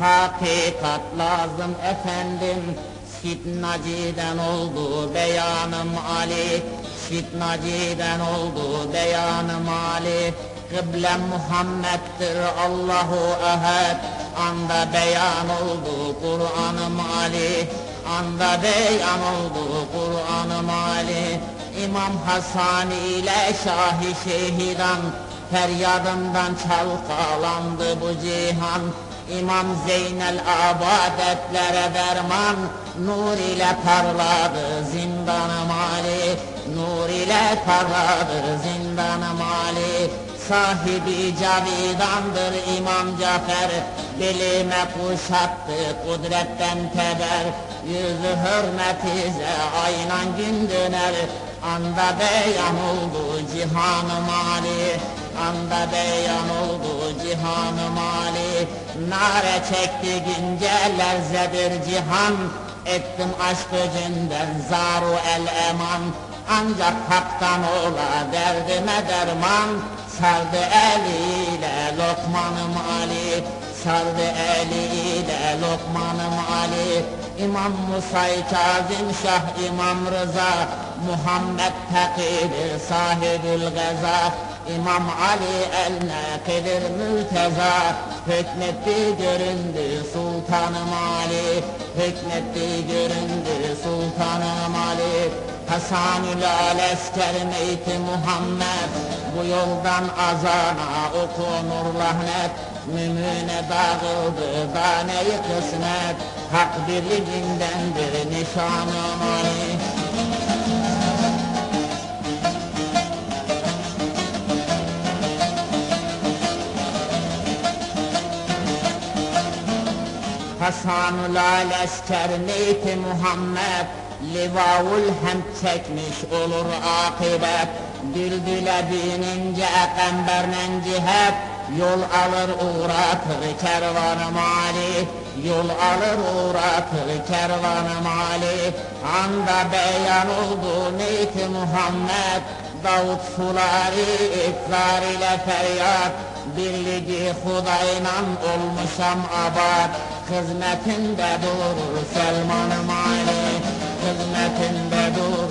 hakikat lazım efendim. Fitnaciden oldu beyanım Ali. Fitnaciden oldu beyanım Ali. Kıblem Muhammed'dir Allahu Ehad Anda beyan oldu Kur'an-ım Ali. Anda beyan oldu Kur'an-ım Ali. İmam Hasan ile Şahi Şehidan Feryadından çalkalandı bu cihan. İmam Zeynel abadetlere derman Nur ile parladı zindanı mali. Nur ile parladı zindanı mali. Sahibi cavidandır İmam Cafer Belime kuşattı kudretten teber Yüzü hürmetize aynan gün döner Anda beyan oldu cihanı mali Anda beyan oldu cihanı mali. Nare çekti günceler zedir cihan. Ettim aşk öcünden zaru el eman. Ancak haktan ola derdime derman. Sardı eliyle lokmanım Ali Sardı eliyle lokmanım Ali İmam Musa-i Kazım Şah İmam Rıza. Muhammed Tekidir sahibül geza İmam Ali el nakidir mülteza Hükmetti göründü sultanım Ali Hükmetti göründü sultanım Ali Hasanül Alesker meyti Muhammed Bu yoldan azana okunur lahnet. Mümüne dağıldı daneyi kısmet Hak birliğindendir nişanım Ali Hasanul Alesker neyti Muhammed Livavul hem çekmiş olur akibet Düldüle binince kambernen cihet Yol alır uğratır kervanı mali. Yol alır uğratır kervanı mali. Anda beyan oldu neyti Muhammed Davut suları ikrar ile feryat. Birliği hudayla olmuşam abad Cause nothing but do, Salmon and Miley, cause nothing but do.